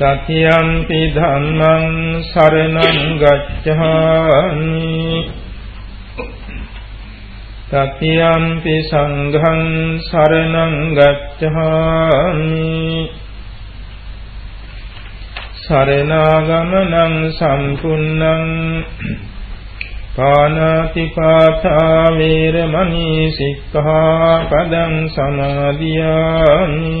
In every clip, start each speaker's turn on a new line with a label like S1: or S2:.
S1: තතියම්පි ධම්මං සරණං ගච්ඡාමි තතියම්පි සංඝං සරණං ගච්ඡාමි සරණාගමනං සම්පුන්නං පානාතිපාතා වේරමණී සික්ඛාපදං සමාදියාමි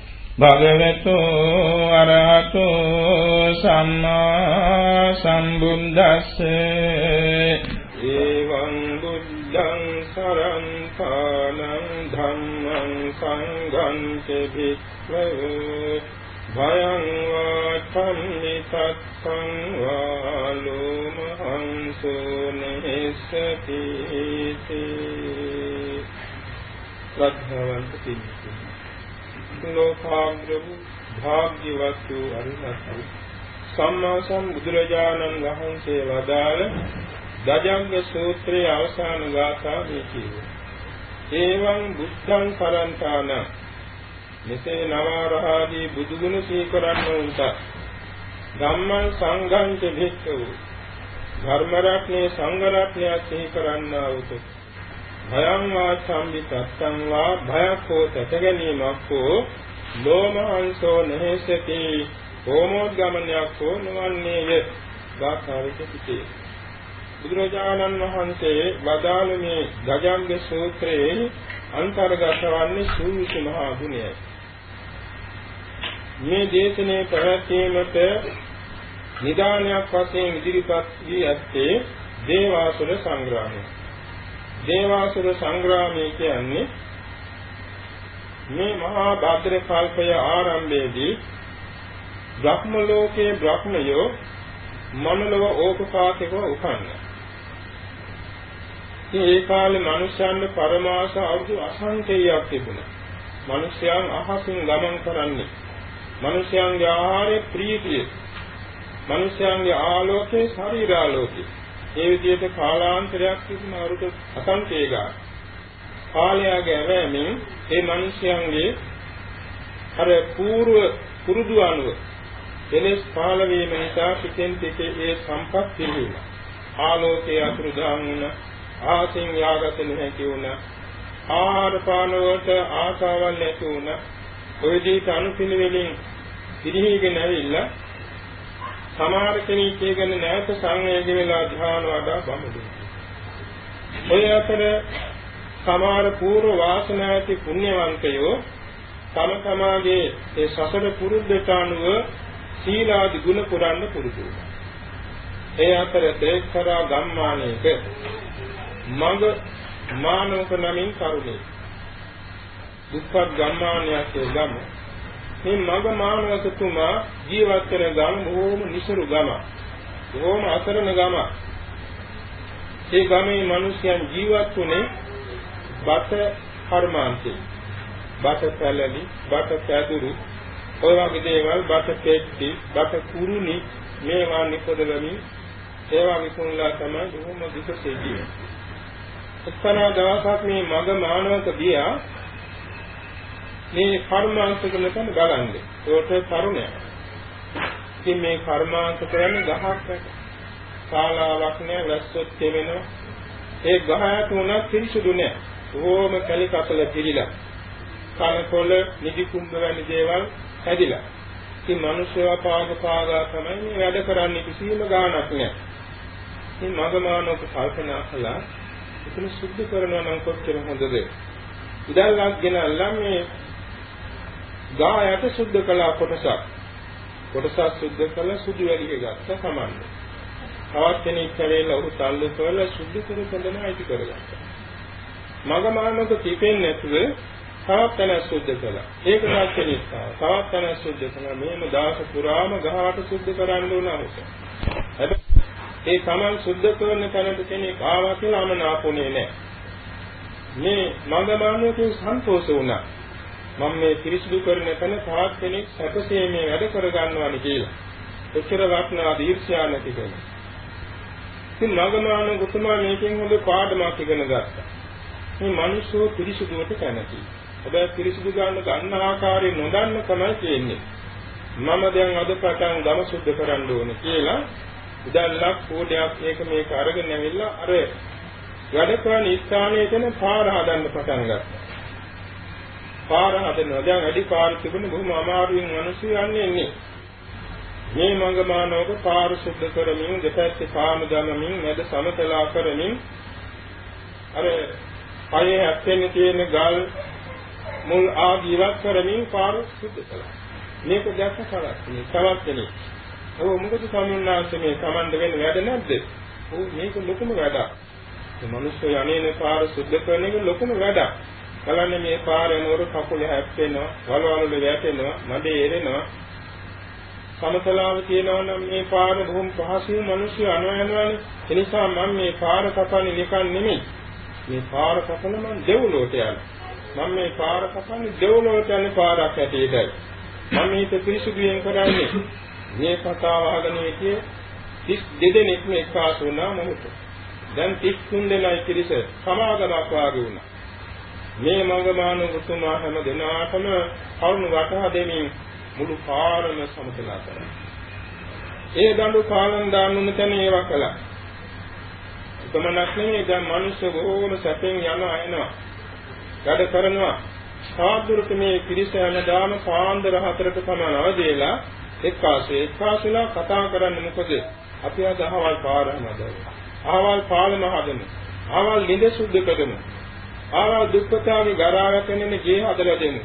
S1: භගවතු අරහතු සම්මා සම්බුද්දස්ස ඒවං බුද්ධං සරන්තානං ධම්මං සංඝං චිත්වේ භයං වාඨම්මි තත්සං වාලෝමහං සෝනහිස්සති
S2: ශ්‍රද්ධාවන්ත පින්තුනි. ලෝකාග්‍ර වූ භාග්‍යවත් වූ අරිහත් සම්මා සම්බුදුරජාණන් වහන්සේ වදාළ දජංග සූත්‍රයේ අවසාන ගාථා මේ කියනවා. ඒවං බුද්ධං පරන්තාන මෙසේ නවරහාදී බුදුගුණ සීකරන්න උන්ට ධම්මං සංඝං ච භික්ඛු ධර්ම රත්නේ සංඝ රත්නය සීකරන්නා උත භයං වා සම්විතත්තං වා භයක් හෝ තැක ගැනීමක් හෝ ලෝමහංසෝ නහේසති හෝමෝද්ගමනයක් හෝ නොවන්නේය ගාථාවිත සිටේ බුදුරජාණන් වහන්සේ වදාළ මේ ගජංග සූත්‍රයේ අන්තර්ගත වන්නේ සූවිසි මහා ගුණයයි. මේ දේශනේ පැවැත්වීමට නිදානයක් වශයෙන් ඉදිරිපත් වී ඇත්තේ දේවාසුර සංග්‍රාමය. දේවාසුර සංග්‍රාමය කියන්නේ මේ මහා භද්‍ර කල්පය ආරම්භයේදී බ්‍රහ්ම ලෝකයේ බ්‍රහ්මයෝ මනලව ඕපපාතිකව උපන්නා. ඉතින් ඒ කාලේ මිනිස්යන්ට පරමාස අවුරුදු අසංඛේයයක් තිබුණා. මිනිස්යන් අහසින් ගමන් කරන්නේ. මිනිස්යන්ගේ ආහාරයේ ප්‍රීතිය. මිනිස්යන්ගේ ආලෝකයේ ශරීරාලෝකය. ඒ විදිහට කාලාන්තරයක් තිබුණ අවුරුදු අසංඛේය ගාන. කාලයගේ ඇවෑමෙන් ඒ මිනිස්යන්ගේ අර పూర్ව පුරුදු අනුව එලෙස් පාල වීම නිසා පිටෙන් පිටේ ඒ සම්පත් පිළිහිලා ආලෝකයේ අතුරුදහන් වුණා ආසින් යාගත නොහැකි වුණා. ආහාර පාන වලට ආසාවල් නැති වුණා. ඔය විදිහට අනුපිළිවෙලින් පිළිහිගෙන ඇවිල්ලා සමහර කෙනෙක් කියන නැවත සංවේග වෙලා ධ්‍යාන වඩා බමුදු. ඔය අතර සමහර పూర్ව වාසනා ඇති පුණ්‍යවන්තයෝ තම තමාගේ ඒ සසර පුරුද්දට අනුව සීලාදි ගුණ පුරන්න පුරුදු වුණා. ඒ අතර තේක්තරා ගම්මානයක මඟ මානවක නමින් කරුණේ දුප්පත් ගම්මානයක් ගම මේ මඟ මානවකතුමා ජීවත් වෙන ගම බොහෝම නිසරු ගම බොහෝම අසරණ ගම ඒ ගමේ මිනිසයන් ජීවත් වුණේ බත කර්මාන්තේ බත පැලලි බත පැදුරු ඔය වගේ දේවල් බත පෙට්ටි බත කුරුනි මේවා නිපදවමින් ඒවා විකුණලා තමයි බොහොම දුකසේ ජීවත් එක්තරා දවසක් මේ මග මානවක ගියා. මේ කර්මාන්ත කරන තැන ගලන්නේ. ඒකට තරුණයා. ඉතින් මේ කර්මාන්ත කරන්නේ ගහක් වැට. ශාලාවක් නෑ වැස්සොත් තෙවෙනවා. ඒ ගහ යට උනත් පිරිසුදු නෑ. ඕම කලි කපල පිළිලා. කනකොළ නිදි කුඹ වැනි දේවල් හැදිලා. ඉතින් මිනිස්සුව පාග පාගා තමයි මේ වැඩ කරන්නේ කිසිම ගාණක් නෑ. ඉතින් මගමානෝක කල්පනා කළා එතන සුද්ධ කරනවා නම් කොච්චර හොඳද? ඉදල්ලක් ගෙනල්ලා මේ ගායට සුද්ධ කළා කොටසක්. කොටසක් සුද්ධ කළා සුදු වැලිය ගත්ත සමන්න. තවත් කෙනෙක් කැලේලා උරු තල්ලු කරලා සුද්ධ කර බඳන අයිති කරගත්තා. මගමානක තිපෙන්නේ නැතුව තවත් තැන සුද්ධ කළා. ඒක දැක්කෙනෙක් තවත් තැන සුද්ධ කළා. මේම දාස පුරාම ගහවට සුද්ධ කරන්න උනා උස. හැබැයි ඒ Taman සුද්ධ කරන තැනට කෙනෙක් ආවා කියලා අමනාපුනේ නැහැ. මේ මඟමානුවකින් සන්තෝෂ වුණා. මම මේ පිරිසිදු කරන තැන තවත් කෙනෙක් සැපසේ මේ වැඩ කරගන්නවානි කියලා. එච්චර වටනා දීර්ෂ්‍යා නැති කෙනෙක්. ඉතින් මඟමානුව ගුතුමා මේකෙන් හොඳ පාඩමක් ඉගෙන ගත්තා. මේ මිනිස්සු පිරිසිදුවට කැමති. හැබැයි පිරිසිදු ගන්න ගන්න ආකාරය නොදන්න තමයි තියෙන්නේ. මම දැන් අද පටන් ගම සුද්ධ කරන්න ඕනේ කියලා උදැල්ලක් කෝඩයක් ඒක මේක අරගෙන ඇවිල්ලා අර වැඩ කරන ස්ථානයේ තියෙන පාර හදන්න පටන් ගත්තා. පාර හදනවා. දැන් වැඩි පාර තිබුණ බොහොම අමාරුවෙන් මිනිස්සු යන්නේ ඉන්නේ. මේ මංගමානෝක පාර සුද්ධ කරමින් දෙපැත්තේ කාම දමමින් මැද සමතලා කරමින් අර පයේ හැප්පෙන්න තියෙන ගල් මුල් ආදී ඉවත් කරමින් පාර සුද්ධ කළා. මේක දැක්ක කරක්. මේ තවත් කෙනෙක් ඔව් මොකද සමුන්නාංශ මේ Tamand වෙන වැඩ නැද්ද? ඔව් මේක ලොකුම වැඩක්. මේ මිනිස්සු යන්නේන පාර සුද්ධ කරන එක ලොකුම වැඩක්. බලන්න මේ පාර යනකොට කකුල හැප්පෙනවා, වලවල වැටෙනවා, මඩේ එරෙනවා. සමතලාව තියෙනවා නම් මේ පාර බොහොම පහසුවෙන් මිනිස්සු අනවයනවානේ. ඒ නිසා මම මේ පාර කපන්නේ නිකන් නෙමෙයි. මේ පාර කපන මම දෙව්ලොවට යනවා. මම මේ පාර කපන්නේ දෙව්ලොවට යන පාරක් ඇටියටයි. මම මේක පිරිසුදුයෙන් කරන්නේ. මේ කතාව අහගෙන හිටියේ 32 දෙනෙක් මේ එක්කාසු වුණා මොහොත. දැන් 33 දෙනයි පිරිස සමාගමක් වාගේ වුණා. මේ මඟමාන උතුමා හැම දිනාටම කරුණ වටහා දෙමින් මුළු පාරම සමතලා කරා. ඒ දඬු කාලන් දාන්නුන තැන ඒවා කළා. එපමණක් නෙමෙයි දැන් මිනිස්සු බොහෝම සැපෙන් යනවා එනවා. වැඩ කරනවා. සාදුරට මේ පිරිස හැමදාම සාන්දර හතරට පමණ අවදීලා එක්කාසේ එක්කාසලා කතා කරන්නේ මොකද? අපි අද අහවල් පාර හදනවා. අහවල් පාලම හදමු. අහවල් ළිඳ සුද්ධ කරමු. අහවල් දුක්ඛතාවේ ගරාවැටෙන්නේ ගේ හදලා දෙමු.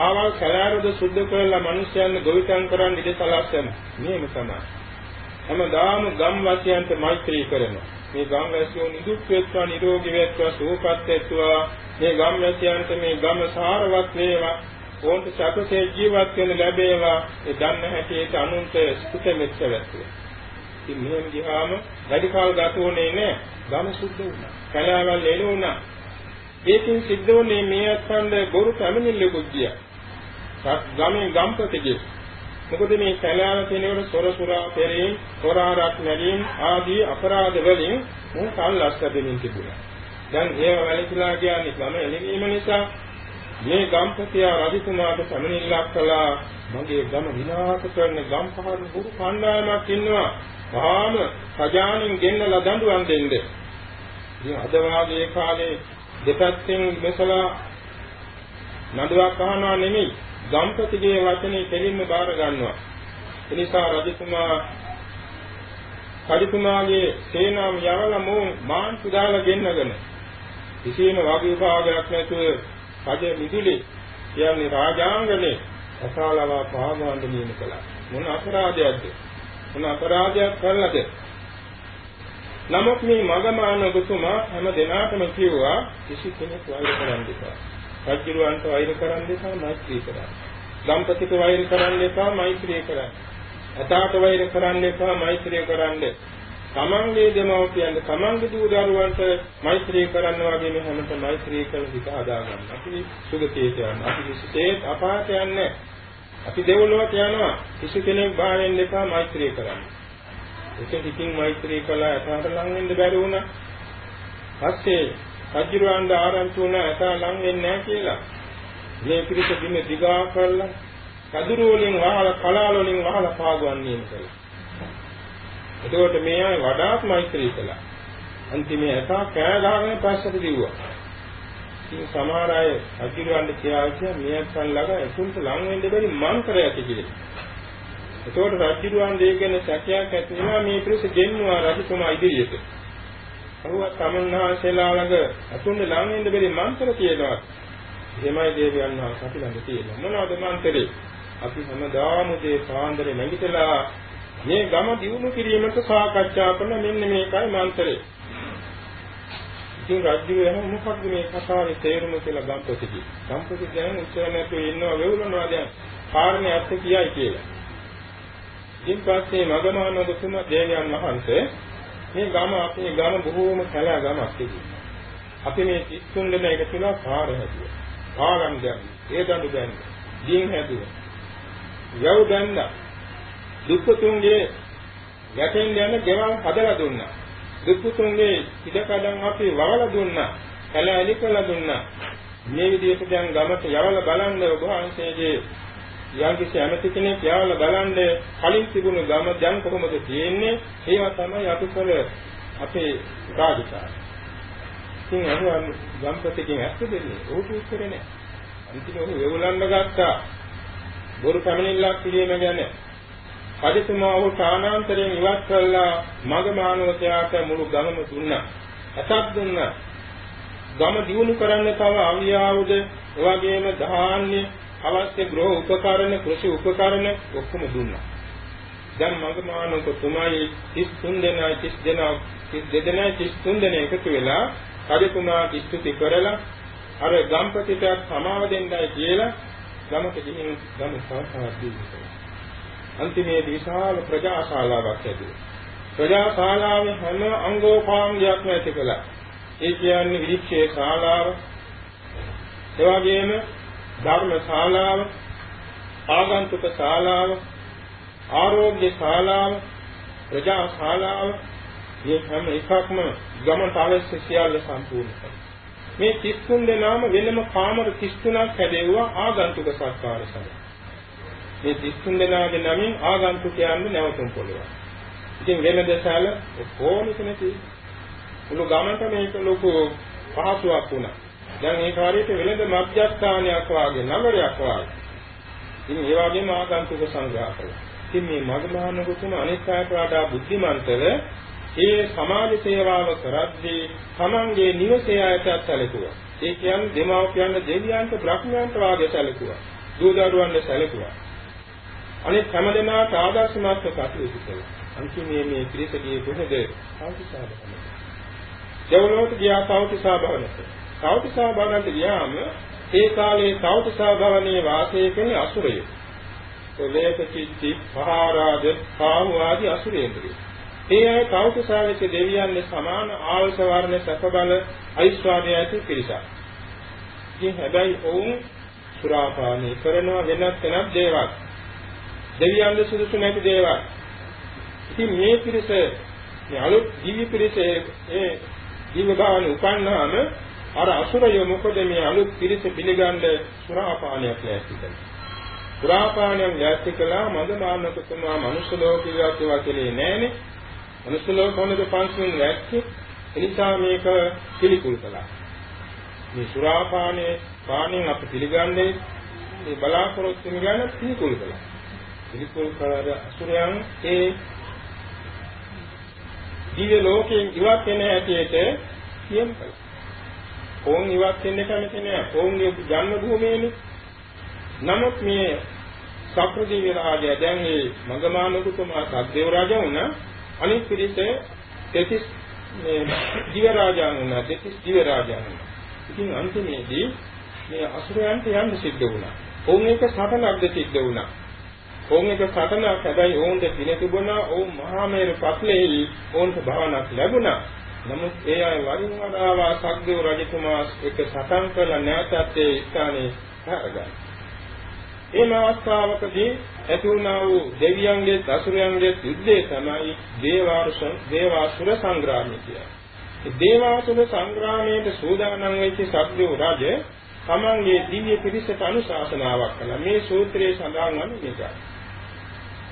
S2: අහවල් කලාරද සුද්ධ කරලා මිනිස්යන් ගොවිතැන් කරන් ඉඳ සලස්සන. මේක තමයි. හැමදාම ගම් වාසියන්ට මෛත්‍රී කරනවා. මේ ගම් වැසියෝ නිදුක් වෙත්වා නිරෝගී වෙත්වා සුවපත් වෙත්වා මේ ගම් වැසියන්ට මේ ගම සාරවත් වේවා ඕන්ට සතුටේ ජීවත් වෙන්න ලැබේවා ඒ දන්න හැටියට අනුන්ට සුත මෙච්ච වැත්වේ ඉතින් මෙහෙම ගියාම වැඩි කාල ගත වුණේ නැහැ ගම සුද්ධ වුණා කලාවල් එළුණා ඒකෙන් සිද්ධ වුණේ මේ අත්හඬ බොරු පැමිණිල්ලකුත් ගියා ගමේ ගම්පතේ මොකද මේ කලාව කෙනෙකුට සොර සුරා පෙරේ හොරාරක් නැදීම් ආදී අපරාධ වලින් උන් කල්ලස් දෙමින් තිබුණා. දැන් ඒව වැළකීලා කියන්නේ ගම එළවීම නිසා මේ ගම්පතියා රජතුමාට සමනිල්ලක් කළා මගේ ගම විනාශ කරන ගම්පහන් බුරු කණ්ඩායමක් ඉන්නවා. වහාම සජානින් ගෙන්නලා දඬුවම් දෙන්න. ඉතින් අද වාගේ කාලේ දෙපැත්තෙන් මෙසලා නඩුවක් අහනවා නෙමෙයි ගම්පතිගේ වචනේ දෙලින්ම බාර ගන්නවා. එනිසා රජතුමා කඩිතුමාගේ සේනාව යවලා මොන් මාන්තු දාලා ගෙන්නගෙන කිසිම වගේ විභාගයක් නැතුව රජ මිදුලේ කියන්නේ රාජාංගනේ අසාලව පහමවන්න නියම කළා. මොන අපරාධයක්ද? මොන අපරාධයක් කළාද? නමුත් මේ මගමාන ඔබතුමා හැම දිනාටම කිව්වා කිසි කෙනෙක් වෛර කරන්න එපා. රජුරවන්ට වෛර කරන්න එපා මෛත්‍රී කරන්න. දම්පතිට වෛර කරන්න එපා මෛත්‍රී කරන්න. අතාට වෛර කරන්න එපා මෛත්‍රී කරන්න. තමන්ගේ දෙමව්පියන්ට තමන්ගේ දූ දරුවන්ට මෛත්‍රී කරන්න වගේ මේ හැමත මෛත්‍රී කරන විදිහ හදාගන්න. අපි සුගතියට යන්න. අපි විශේෂයෙන් අපායට යන්නේ. අපි දෙවොලවට යනවා. කිසි කෙනෙක් බාහිරින් එපා මෛත්‍රී කරන්න. ඒක පිටින් මෛත්‍රී කළා එතනට ලං වෙන්න බැරි වුණා. පස්සේ රජුරවන්ද ආරංචි වුණා එතන ලං වෙන්නේ නැහැ කියලා. මේ පිරිස බිම දිගා කරලා කදුරු වලින් වහලා කලාල වලින් වහලා පාගවන්නේ කියලා. එතකොට මේ අය වඩාත් මෛත්‍රී කළා. අන්තිමේ එක කෑ ගහගෙන පස්සට දිව්වා. ඉතින් සමහර අය රජුරවන්ද කියලා කිය මියස්සන් ළඟ එතුන්ට ලං වෙන්න බැරි මන්ත්‍රයක් කියලා. එතකොට රජුරවන්ද ඒ ගැන සැකයක් ඇති වෙනවා මේ පිරිස ගෙන්නවා රජතුමා ඉදිරියට. අහුවා තමන්හාසෙලා ළඟ අතුන්ට ලං වෙන්න බැරි මන්ත්‍ර තියෙනවා. එහෙමයි දේවයන් වහන්සේ අපි ළඟ තියෙනවා. මොනවද මන්ත්‍රේ? අපි හැමදාම උදේ පාන්දරේ නැගිටලා මේ ගම දියුණු කිරීමට සාකච්ඡා කරන මෙන්න මේකයි මන්ත්‍රේ. ඉතින් රාජ්‍ය වෙන මොකක්ද මේ කතාවේ තේරුම කියලා ගම්පතිකි. ගම්පති දැන් උත්තර නැතුව ඉන්නවා වෙවුලනවා දැන්. කාරණේ අර්ථ කියයි කියලා. ඉතින් පස්සේ මගමාන දුතුම දේවයන් වහන්සේ මේ ගම අපේ ගම බොහෝම කැලෑ ගමක් තිබුණා. අපි මේ 33 දෙනා එකතුලා පාර හැදුවා. පාරම් දැම්මා. ඒ දඬු දැම්මා. දින් හැදුවා. යව් දැන්නා. දුක්ඛතුන්ගේ යටින් යන ගෙවල් හදලා දුන්නා. දුක්ඛතුන්ගේ ඉඩකඩම් අපි වවලා දුන්නා. කැලෑලි කළා දුන්නා. මේ විදිහට දැන් ගමට යවලා බලන්න ඔබ වහන්සේගේ යම්කිසි ඇමති කෙනෙක් යවලා බලන්න කලින් තිබුණු ගම දැන් කොහොමද තියෙන්නේ? ඒවා තමයි අපි කළ අපේ රාජකාරී. ඉතින් අහුවන් ගම්පතිකින් ඇත්ත දෙන්නේ. ඌට උත්තරේ නැහැ. අන්තිමට ඔහු වෙවුලන්න ගත්තා. බොරු පැමිණිල්ලක් පිළිම ගැන. රජතුමා ඔහු සානාන්තරයෙන් ඉවත් කළා මග මානවකයාට මුළු ගමම දුන්නා. අසත් දුන්නා. ගම දියුණු කරන්න තව අවියාවුද එවැගේම ධාන්‍ය අවශ්‍ය ගෘහ උපකරණ කෘෂි උපකරණ ඔක්කොම දුන්නා. දැන් මග මානවක තුමයි 33 දෙනා 30 දෙනා 32 දෙනා 33 දෙනා එකතු වෙලා රජතුමා ස්තුති කරලා අර ගම්පතිට සමාව දෙන්නයි කියලා ගමට ගිහින් ගම සාසාවක් දීලා. අන්තිමේ විශාල ප්‍රජාශාලාවක් ඇතුළේ. ප්‍රජාශාලාවේ හැම අංගෝපාංගයක්ම ඇති කළා. ඒ කියන්නේ විරික්ෂේ ශාලාව, ඒ වගේම ධර්ම ශාලාව, ආගන්තුක ශාලාව, ආරෝග්‍ය ශාලාව, ප්‍රජා ශාලාව මේ හැම එකක්ම ගමට අවශ්‍ය සියල්ල සම්පූර්ණ කරනවා. මේ 33 දෙනාම වෙනම කාමර 33ක් හැදෙව්වා ආගන්තුක සත්කාර සඳහා. මේ 33 දෙනාගේ නමින් ආගන්තුකයන්ව නැවතුම් පොළවා. ඉතින් වෙන දසාල කොහොමද නැති මුළු ගමන්ට මේක ලොකු පහසුවක් වුණා. දැන් මේ කාර්යයට වෙළඳ මධ්‍යස්ථානයක් වාගේ නගරයක් වාගේ. ඉතින් ඒ වගේම ආගන්තුක සංග්‍රහ කළා. ඉතින් මේ මගමහානගතුම අනිත් අයට වඩා බුද්ධිමන්තව ඒ සමාජ සේවාව කරද්දී තමන්ගේ නිවසේ අයටත් සැලකුවා. ඒ කියන්නේ දෙමාපියන් දෙවියන්ට බ්‍රහ්මයන්ට වාගේ සැලකුවා. දූ දරුවන්ට සැලකුවා. අනිත් හැමදෙනාට ආදර්ශමත්ව කටයුතු කළා. අන්තිමේ මේ ත්‍රිසදී කොහෙද? සෞතිසාභවනට. දෙවලොවට ගියා සෞතිසාභවනට. සෞතිසාභවනට ගියාම ඒ කාලේ සෞතිසාභවනයේ වාසය කරන අසුරයෝ. සලේක චිත්ති මහරජ කාමු ආදී අසුරේන්ද්‍රයෝ. ඒ අය කෞතුසාවික දෙවියන්ගේ සමාන ආවස වර්ණ සැපබල ඓශ්වර්යය ඇති පිරිසක්. ඉතින් හැබැයි ඔවුන් සුරාපානය කරනවා වෙනත් වෙනත් දේවල්. දෙවියන්ගේ සුදුසු නැති දේවල්. ඉතින් මේ පිරිස මේ අලුත් ජීවි පිරිස ඒ ජීව භාවන උපන්නාම අර අසුරය මොකද මේ අලුත් පිරිස පිළිගන්න සුරාපානයක් ලෑස්ති කරනවා. සුරාපානයක් ලෑස්ති කළා මද මානකතුමා මනුෂ්‍ය ලෝකීයවත් ඒවා කෙලේ නෑනේ. මනුෂ්‍ය ලෝකවලද පංචමින් වැක්කේ එනිසා මේක පිළිකුල් කළා. මේ සුරාපානයේ පාණයෙන් අපි පිළිගන්නේ මේ බලාපොරොත්තු ගැන පිළිකුල් කළා. පිළිකුල් කළාද අසුරයන් ඒ දිව්‍ය ලෝකයෙන් ඉවත් වෙන හැටියට කියම් කළා. ඕන් ඉවත් වෙන්න කැමති නෑ. ඕන්ගේ ජන්ම භූමියනේ. නමුත් මේ සක්‍රදීව රාජය දැන් මේ මගමානුතුමා සද්දේව රාජා වුණා. අනිත් පිරිස දෙතිස් මේ ජීව රාජාන් වුණා දෙතිස් ජීව රාජාන් වුණා. ඉතින් අන්තිමේදී මේ අසුරයන්ට යන්න සිද්ධ වුණා. ඔවුන් එක සටනක්ද සිද්ධ වුණා. ඔවුන් එක සටනක් හැබැයි ඔවුන්ට දින තිබුණා ඔවුන් මහා මේරු පස්ලෙහි ඔවුන්ට භවනක් ලැබුණා. නමුත් ඒ අය වරින් වඩා සක්දේව රජතුමා එක සටන් කළ නැවතත් ඒ ස්ථානයේ හරගන්න. මේ අවස්ථාවකදී ඇති වුණා වූ දෙවියන්ගේ අසුරයන්ගේ යුද්ධය තමයි දේවාසුර දේවාසුර සංග්‍රාමය කියන්නේ. මේ දේවාසුර සංග්‍රාමයේ සූදානම් වෙච්ච සත්‍යෝ රජ තමන්ගේ දිව්‍ය පිරිසට අනුශාසනාවක් කළා. මේ සූත්‍රයේ සඳහන් වන මේකයි.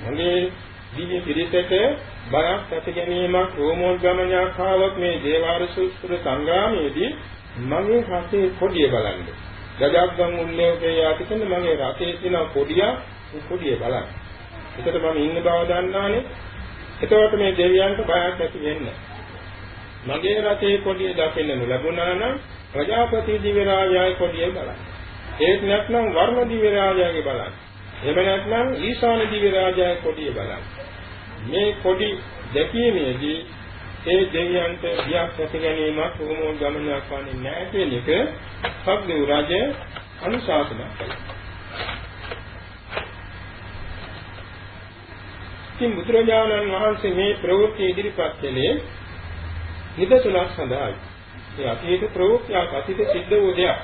S2: මගේ දිව්‍ය පිරිසට බරක් ඇති ගැනීමක් රෝමෝද්ගමනයක් ආවොත් මේ දේවාසුර සංග්‍රාමයේදී මගේ හතේ පොඩිය බලන්නේ ගජග්ගම් උල්ලේඛේ යටි කියන මගේ රතේ තියෙන පොඩියක් පොඩිය බලන්න. එතකොට මම ඉන්න බව දන්නානේ. එතකොට මේ දෙවියන්ට බයක් ඇති වෙන්නේ. මගේ රතේ පොඩිය දකින්න ලැබුණා නම් ප්‍රජාපති දිව්‍ය රාජයාගේ පොඩිය බලන්න. ඒත් නැත්නම් වර්ණ දිව්‍ය රාජයාගේ බලන්න. එහෙම නැත්නම් ඊශාන දිව්‍ය රාජයාගේ පොඩිය බලන්න. මේ පොඩි දැකීමේදී ඒ දෙවියන්ට බියක් ඇති ගැනීමක් කොහොමද ගමනක් වන්නේ නැහැ කියන එක සබ්දේව රජ අනුශාසනා කළා. ඉතින් බුදුරජාණන් වහන්සේ මේ ප්‍රවෘත්ති ඉදිරිපත් කළේ නිදසුනක් සඳහායි. ඒ අතීත ප්‍රවෘත්තියක් අතීත සිද්ධ වූ දෙයක්.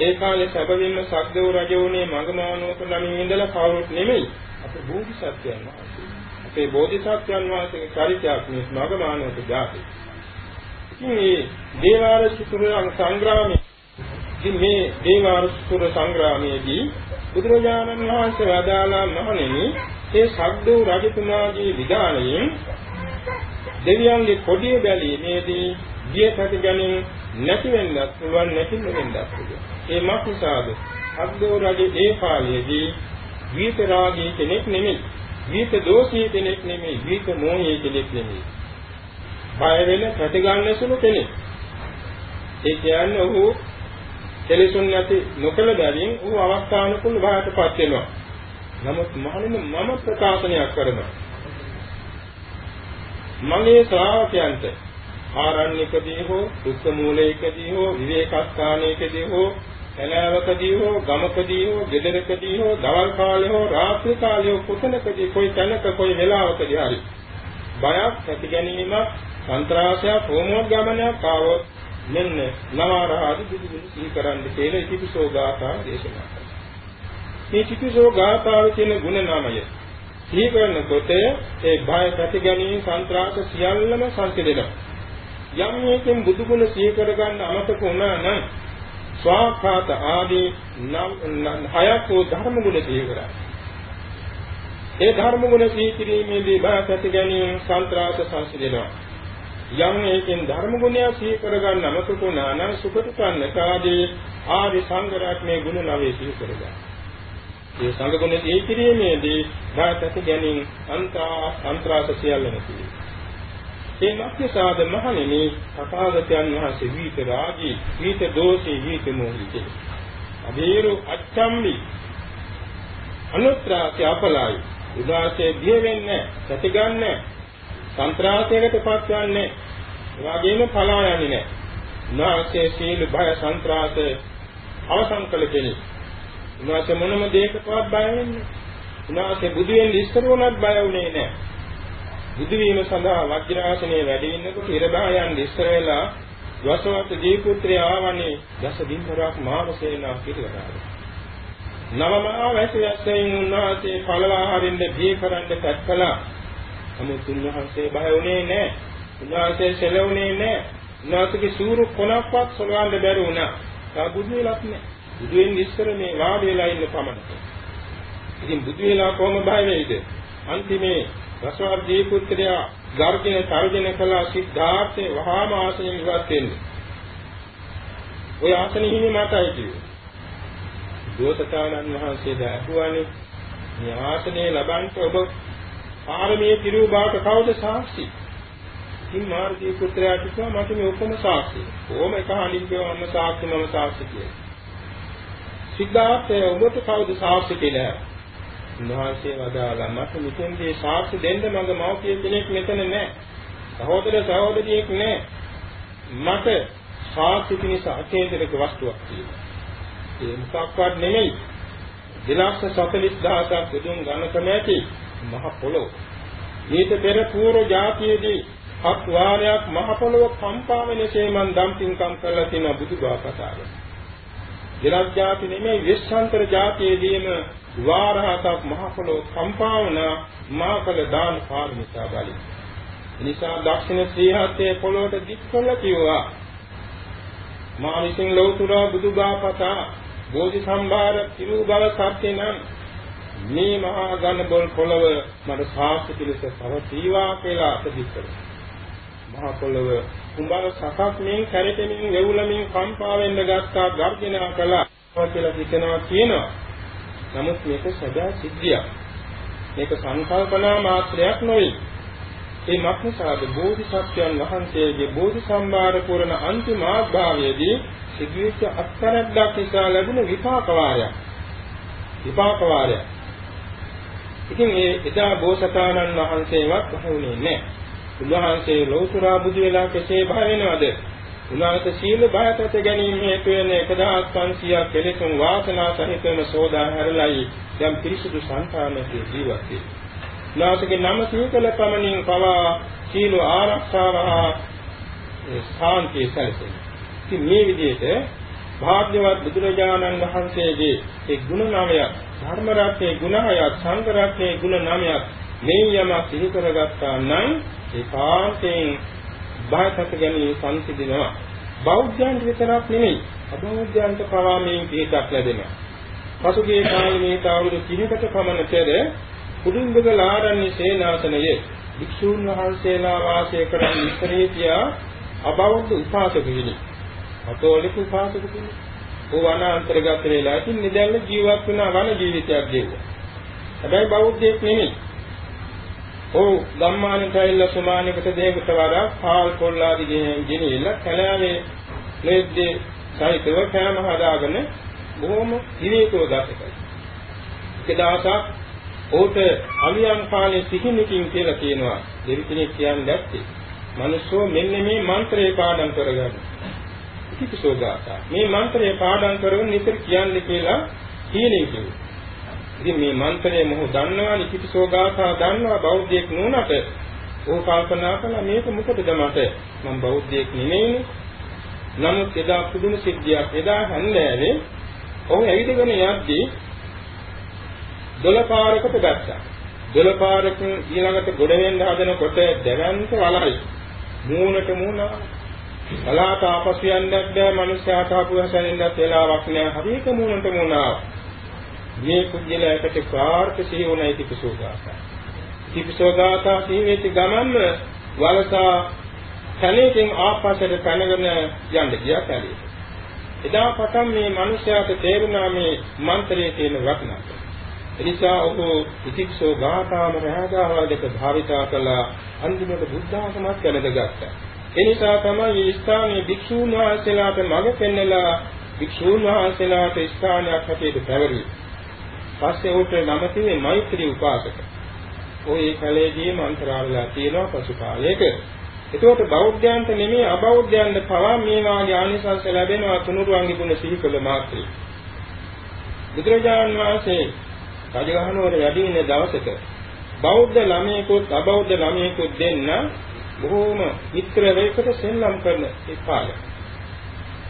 S2: ඒ කාලේ සැබවින්ම සබ්දේව රජ වුණේ මගමානෝක ළමින් ඉඳලා කවුරුත් නෙමෙයි. අපේ බෝධිසත්වයන් වහන්සේ. අපේ බෝධිසත්වයන් වහන්සේගේ චරිතයක් මේ මගමානෝක ජාති. ඉතින් මේ දේවාරසුතුරන් සංග්‍රාමයේ ඉතින් මේ දේවාරසුතුර සංග්‍රාමයේදී බුදුරජාණන් වහන්සේ වදාළා මහණෙනි ඒ සද්දෝ රජතුමාගේ විධානයෙන් දෙවියන්ගේ කොඩිය බැලීමේදී ගිය පැති ගැනීම නැති වෙන්නත් පුළුවන් නැති වෙන්නත් පුළුවන්. ඒ මක්නිසාද සද්දෝ රජ ඒ කාලයේදී විිත රාගී කෙනෙක් නෙමෙයි. විිත දෝෂී කෙනෙක් නෙමෙයි. විිත මොහී කෙනෙක් නෙමෙයි. බය වෙන ප්‍රතිගන්න සුළු කෙනෙක්. ඒ කියන්නේ ඔහු කෙලෙසුන් නැති නොකල බැවින් ඔහු අවස්ථානුකූල භාවයටපත් වෙනවා. නමුත් මහණෙනි මම ප්‍රකාශනයක් කරනවා. මගේ ශ්‍රාවකයන්ට ආරණ්‍යකදී හෝ දුක්ඛ මූලයකදී හෝ විවේකස්ථානයකදී හෝ එළවකදී හෝ ගමකදී හෝ ගෙදරකදී හෝ දවල් කාලේ හෝ රාත්‍රී කාලේ හෝ කුසලකදී කොයි තැනක කොයි වෙලාවකදී හරි බයක් ඇති ගැනීමක් සන්ත්‍රාසයක් හෝමෝග්ගමනයක් ආවොත් මෙන්න නවාරහාදි බුදුගුණ සිහි කරන්න කියලා ඉතිපිසෝ ගාථා දේශනා කරනවා. මේ ඉතිපිසෝ ගාථාවේ තියෙන ගුණ නාමය සිහි කරනකොට ඒ භය ප්‍රති ගැනීම සන්ත්‍රාස සියල්ලම සංසිඳෙනවා. යම් මේකෙන් බුදුගුණ සිහි කරගන්න අමතක වුණා නම් ස්වාඛාත ආදී නම් හයක් වූ ධර්ම ගුණ සිහි කරා. ඒ ධර්ම ගුණ සිහි කිරීමේදී භය ප්‍රති ගැනීම සන්ත්‍රාස සංසිඳෙනවා. යම් මේකෙන් ධර්ම ගුණය සිහි කරගන්න අමතක වුණා නම් සුපටිපන්නක ආදී ආදි සංඝ රත්නයේ ගුණ නවේ සිහි කරගන්න. ඒ සංඝ ගුණ සිහි කිරීමේදී භය ප්‍රති ගැනීම අන්තා අන්ත්‍රාස සියල්ලම සිහි ඒ මක්්‍යසාද මහණෙනි තථාගතයන් වහන්සේ වීත රාගී වීත දෝෂී වීත මොහිතේ අබේරු අච්ඡම්බි අනුත්‍රාති අපලයි. උදාසේ දිය වෙන්නේ ප්‍රතිගන්නේ සන්ත්‍රාසයකටපත් යන්නේ එවාගෙම පලා යන්නේ නැහැ. උනාසේ සීල භය සන්ත්‍රාස අවසන් කළ කෙනෙක්. උනාසේ මොනම දෙයකටවත් බය වෙන්නේ උනාසේ බුදු වෙන්න ඉස්සර වුණත් බය වුණේ නැහැ. බුදු වීම සඳහා වජ්‍රාසනයේ වැඩ ඉන්නකොට ඉරබායන් ඉස්සර වෙලා දවසවත් දීපුත්‍රය ආවනේ දස දිනතරක් මාවසේනා පිළිවෙලාද නවමා වැසියස්යෙන් උන්වහන්සේ පළවා හරින්න දී කරන්න පැත්තලා නමුත් උන්වහන්සේ බය වුණේ නැහැ. උන්වහන්සේ සැලුනේ නැහැ. උන්වහන්සේගේ සූරු කොනක්වත් සොලවන්න බැරි වුණා. තා බුදු වෙලක් නැහැ. බුදු වෙන්න ඉස්සර මේ වාඩි වෙලා ඉන්න පමණට. ඉතින් බුදු වෙලා කොහොම බය වෙයිද? අන්තිමේ රසවර්ධී පුත්‍රයා ගර්ජන තර්ජන කළ සිද්ධාර්ථේ වහාම ආසනෙන් ඉවත් වෙන්නේ. ඔය ආසනෙ හිමි මාතයි කිව්වේ. දෝතකානන් වහන්සේ දැක්ුවානේ මේ ආසනේ ලබන්ට ඔබ පාරමී පිරූ බාට කවුද සාක්ෂි? ඉතින් මාර්ගී පුත්‍රයා කිව්වා මට මේ ඔක්කොම සාක්ෂි. කොහොම එක හඬින් කියවම සාක්ෂි මම සාක්ෂි කියලා. සිද්ධාර්ථය ඔබට කවුද සාක්ෂි කියලා උන්වහන්සේ වදාළා මට මුතුන්ගේ සාක්ෂි දෙන්න මගේ මව්පිය කෙනෙක් මෙතන නැහැ. සහෝදර සහෝදරියෙක් නැහැ. මට සාක්ෂි පිණිස අචේතනික වස්තුවක් තියෙනවා. ඒ මොකක්වත් නෙමෙයි. 240000ක් බුදුන් ගණකම ඇති මහ පොළොව. ඊට පෙර පූර්ව જાතියේදී හත් වාරයක් මහ පොළොව කම්පා වෙනසේ මන් දම්පින්කම් කරලා තියෙන බුදුබව කතාවේ. ජලජ જાති නෙමෙයි විශ්වාන්තර જાතියේදීම වාරහතක් මහ පොළොව කම්පා වුණ මාකල දාන පාරමිතා බලි. නිසා දක්ෂිණ ශ්‍රී හත්තේ පොළොවට දික් කළ කිව්වා. මා විසින් ලෞතුරා බුදුබාපතා බෝධි සම්භාර පිරු බව සත්‍ය නම් මේ මහා ඝන බොල් පොළව මට සාක්ෂි පිළිස පවතිවා කියලා අතදික් කළා. මහා පොළව කුඹර සකස් මෙන් කැරෙමින් වෙවුලමින් කම්පා වෙන්න ගත්තා ගර්ජනා කළා කියලා හිතනවා කියනවා. නමුත් මේක සදා සිද්ධියක්. මේක සංකල්පනා මාත්‍රයක් නෙවෙයි. ඒ මක්නිසාද බෝධිසත්වයන් වහන්සේගේ බෝධි සම්භාර පුරණ අන්තිම ආභාවයේදී සිදුවෙච්ච අත්තරක් නිසා ලැබුණ විපාක වාරයක්. විපාක වාරයක්. ඉතින් ඒ එදා බෝසතාණන් වහන්සේවත් වහුනේ නැහැ. උන්වහන්සේ ලෞතුරා බුදු වෙලා කෙසේ බය වෙනවද? උනාට සීල බයතට ගැනීම හේතු වෙන 1500ක් කෙලෙසුන් වාසනා සහිතවම සෝදා හැරලයි යම් පිරිසුදු සංකාමයේ ජීවත් වේ. නාසගේ නම සීකල පමණින් පවා සීල ආරක්ෂාව සාන්තිය සැලසෙන. ඉතින් මේ විදිහට භාග්‍යවත් බුදුරජාණන් වහන්සේගේ ඒ ගුණ නාමයක් ධර්ම රත්නයේ ගුණහයක් සංඝ රත්නයේ ගුණ නාමයක් මේ යම සිහි කරගත්තා නම් ඒකාන්තයෙන් බාහිරට ගැනීම සංසිඳනවා. බෞද්ධයන්ට විතරක් නෙමෙයි අබෞද්ධයන්ට පවා මේ පිටක් ලැබෙනවා. පසුගිය කාලේ මේ අවුරුදු 30කට පමණ පෙර කුඩුම්බග ලාරණ්‍ය සේනාසනයේ වික්ෂූන් වහන්සේලා වාසය කරන ඉස්තරේතියා අබෞද්ධ උපාසක කෙනෙක්. කතෝලික උපාසක කෙනෙක්. ਉਹ වනාන්තරගත වෙලා ඉතින් නිදැල්ල ජීවත් වෙන වන ජීවිතයක් ගෙවුවා. හැබැයි බෞද්ධයෙක් නෙමෙයි. ඔව් ධම්මානට ඇවිල්ලා සුමානකට දෙයකට වඩා පාල් පොල්ලාදී ගෙනියලා කලාවේ ලෙද්දේ සහිතව කෑම හදාගෙන බොහොම විවේකව ගත කළා. එක දවසක් ඕට අලියන් කාලේ සිහිනකින් කියලා කියනවා දෙවිතුනේ කියන්නේ නැත්තේ. මිනිස්සු මෙන්න මේ මන්ත්‍රය පාඩම් කරගන්න. ඉතිපිසෝදාතා. මේ මන්ත්‍රය පාඩම් කරගෙන නිතර කියන්නේ කියලා කියන්නේ කිව්වා. ඉතින් මේ මන්ත්‍රය මොහු දන්නවා නිතිපිසෝ ගාථා දන්නවා බෞද්ධයෙක් නුනට ඕ කල්පනා කළා මේක මොකටද මට? මම බෞද්ධයෙක් නෙමෙයිනේ නමුත් එදා පුදුම සිද්ධියක් එදා හැන්දෑවේ ඔහු ඇවිදගෙන යද්දී දොළපාරකට ගත්තා. දොළපාරකින් ඊළඟට ගොඩ වෙන්න හදනකොට දැවන්ත වලයි. මූණට මූණ. බලාට ආපසු යන්නත් බෑ මිනිස්යාට ආපු හැසෙන්නත් වෙලාවක් නෑ. හරියට මූණට මූණ මේ කුජලයකට කාර්ක සිහි වුණයි තිපසෝගාතා. තිපසෝගාතා සිහි වෙච්ච ගමන්ම වලසා කණේකින් ආපස්සට පැනගෙන යන්න ගියා කැලේ. එදා පටන් මේ මිනිස්යාට තේරුණා මේ මන්ත්‍රයේ තියෙන වටිනාකම. එනිසා ඔහු ඉතික්ෂෝ ගාථාම රහදාවදක භාවිතා කළා අන්තිමට බුද්ධ ආගමත් කැලදගත්තා. එනිසා තමයි මේ ස්ථානයේ භික්ෂූන් වහන්සේලාට මඟ පෙන්නලා භික්ෂූන් වහන්සේලාට ස්ථානයක් හැටියට පැවරුවේ. පස්සේ උට නම තියෙන්නේ මෛත්‍රී උපාසක. ඔය ඒ කලයේදී මන්ත්‍රාලලා තියෙනවා පසු කාලයක. එතකොට බෞද්ධයන්ට නෙමෙයි අබෞද්ධයන්ට පවා මේ වාගේ ආනිසංස ලැබෙනවා තුනුරුවන්ගේ ගුණ සිහිකල මාත්‍රේ. බුදුරජාණන් වහන්සේ රජගහනුවර වැඩි ඉන්න දවසක බෞද්ධ ළමයෙකුත් අබෞද්ධ ළමයෙකුත් දෙන්න බොහෝම මිත්‍ර වේකට සෙල්ලම් කරන එපාය.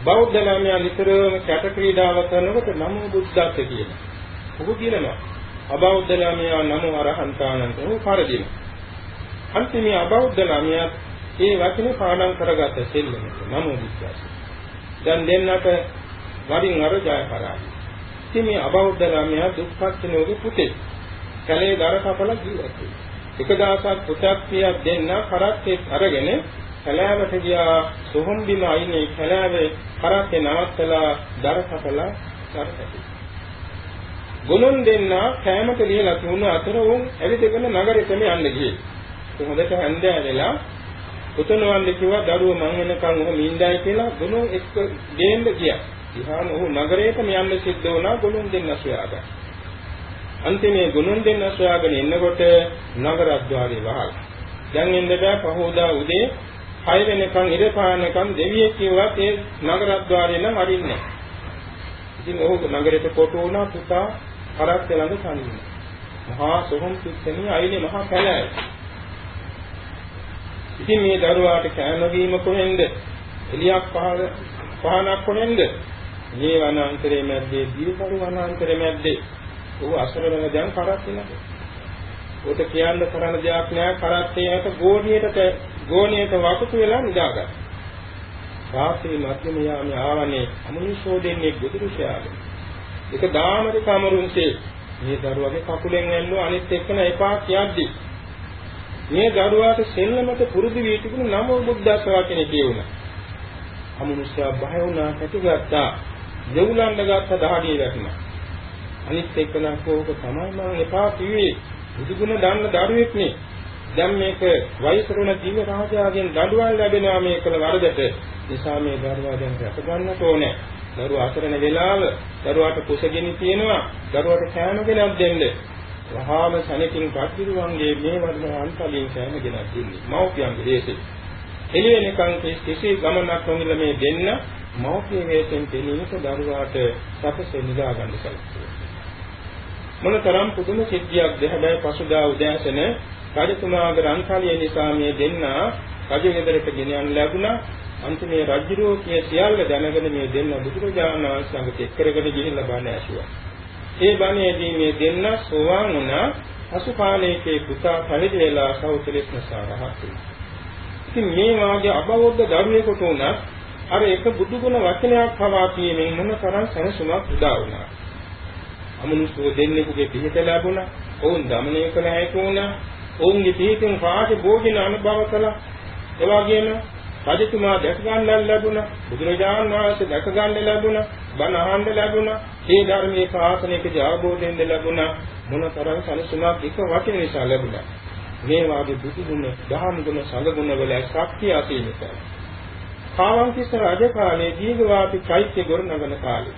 S2: බෞද්ධ ළමයා නිතරම කැට ක්‍රීඩාව කරනකොට නමෝ බුද්දත් කියන. ඔහු කියනවා අබෞද්ධ ළමයා නමෝ අරහන්තානන්ට ඔහු පරදින. අන්තිමේ අබෞද්ධ ළමයා ඒ වචනේ පාඩම් කරගත්ත සෙල්ලමට නමෝ බුද්දත්. දැන් දෙන්නට වරින් අර ජය පරාජය. ඉතින් මේ අබෞද්ධ ළමයා දුක්පත් කෙනෙකුගේ පුතේ. කැලේ දර කපලා ජීවත් වෙනවා. එක දවසක් පුතක් පියක් දෙන්න කරත්තේ අරගෙන කැලෑවට ගියා සොහොන් බිම අයිනේ කැලෑවේ කරත්තේ නවත්තලා දර කපලා දර කැපුවා. ගොනුන් දෙන්න කෑමට ලියලා තුන අතර උන් ඇවිදගෙන නගරෙටම යන්න ගියේ. හොඳට හැන්දෑ වෙලා පුතණවන්ද කිව්වා දරුවෝ මං වෙනකන් ඔහොම ඉඳයි කියලා ගොනුන් එක්ක ගේන්න ගියා. ඉහාම ඔහු නගරයටම යන්න සිද්ධ වුණා ගොනුන් දෙන්න සොයාගන්න. අන්තිමේ ගොනුන් දෙන්න සොයාගෙන එන්නකොට නගරද්්වාරේ වහල්. දැන් එන්න බෑ පහෝදා උදේ 6 වෙනකන් ඉර පානකම් දෙවියෙක් කිව්වත් ඒ නගරද්්වාරේ නම් අරින්නේ ඉතින් ඔහු නගරයට කොට වුණා පුතා කරත් ළඟ තනියම. මහා සොහොන් පිටකේ අයිනේ මහා කැලෑව. ඉතින් මේ දරුවාට කෑම වීම කොහෙන්ද? එලියක් පහල පහනක් කොහෙන්ද? මේ වනාන්තරයේ මැද්දේ දීපරු වනාන්තරයේ මැද්දේ ਉਹ අසරණ දැන් කරත් වෙනවා. උට කියන්න කරන්න දෙයක් නෑ කරත් ඒකට ගෝණියට ගෝණියට වකුතු වෙලා නිදාගන්න. රාත්‍රී මධ්‍යම යාමේ ආවනේ අමනුෂ්‍යෝ දෙන්නේ බුදුරුෂයාගේ. ඒක දාමරි කමරුන්සේ මේ දරුවගේ කකුලෙන් ඇල්ලුවා අනිත් එක්කන එපා කියද්දි මේ දරුවාට සෙල්ලමට පුරුදු වී තිබුණු නමෝ බුද්දස්ස වචනේ කියුණා. අමනුෂ්‍යයා බය වුණා කැටිගත්තා. දෙවුලන්න ගත්ත දහඩිය වැටුණා. අනිත් එක්කන කෝක තමයි මම එපා කිව්වේ. බුදුගුණ දන්න දරුවෙක් නේ. දැන් මේක වෛසරුණ දිව්‍ය රාජයාගෙන් දඬුවම් ලැබෙනවා මේ කළ වරදට. නිසා මේ දරුවා දැන් රැක ගන්නට ඕනේ. දරුවා අසරණ වෙලාව දරුවාට කුසගිනි තියෙනවා. දරුවාට කෑම ගෙනත් දෙන්න. වහාම සැනකින් පත්තිරුවන්ගේ මේ වර්ණ අන්තලින් කෑම ගෙනත් දෙන්නේ. මව්පියන්ගේ දේශේ. එළිවෙනකන් කිසි ගමනක් නොමිල මේ දෙන්න මෞඛ්‍ය වේතෙන් දෙලීමට දරුවාට සපසේ නිදා ගන්න සැලසුවා. මොනතරම් පුදුම සිද්ධියක්ද හැබැයි පසුදා උදෑසන රජතුමාගේ රන්කලිය නිසා මේ දෙන්න රජ ගෙදරට ගෙන යන්න ලැබුණා. අන්තිමේ රජුරෝ කිය සියල්ල දැනගෙන මේ දෙන්න බුදුරජාණන් වහන්සේ ළඟට එක් කරගෙන ගිහිල්ලා බණ ඇසුවා. ඒ බණේදී මේ දෙන්න සෝවාන් වුණා අසුපාලේකේ පුතා පරිදි වෙලා සෞතලෙස් නිසා රහත් වුණා. ඉතින් මේ වාගේ අබෞද්ධ ධර්මයකට උනා අර එක බුදුගුණ වචනයක් පවා කියමින් මොන තරම් සැනසුමක් උදා වුණා. අමනුෂ්‍යෝ දෙන්නෙකුගේ පිහිට ලැබුණා. ඔවුන් দমনය කළ හැකි වුණා. ඔවුන්ගේ පිහිටෙන් පාටි භෝජන අනුභව කළා. එවාගෙම රජතුමා දැක ගන්න ලැබුණා. බුදුරජාණන් වහන්සේ දැක ගන්න ලැබුණා. බණ අහන්න ලැබුණා. මේ ධර්මයේ ශාසනයකදී අවබෝධයෙන් ලැබුණා. මොන තරම් සැනසුමක් එක වචන නිසා ලැබුණා. මේ වාගේ බුදු ගුණ, දහම් ගුණ, සංඝ ගුණ වල ශක්තිය අසීමිතයි. කාවන්තිස්ස රජ කාලයේ දීඝවාපි චෛත්‍ය ගොඩනගන කාලේ.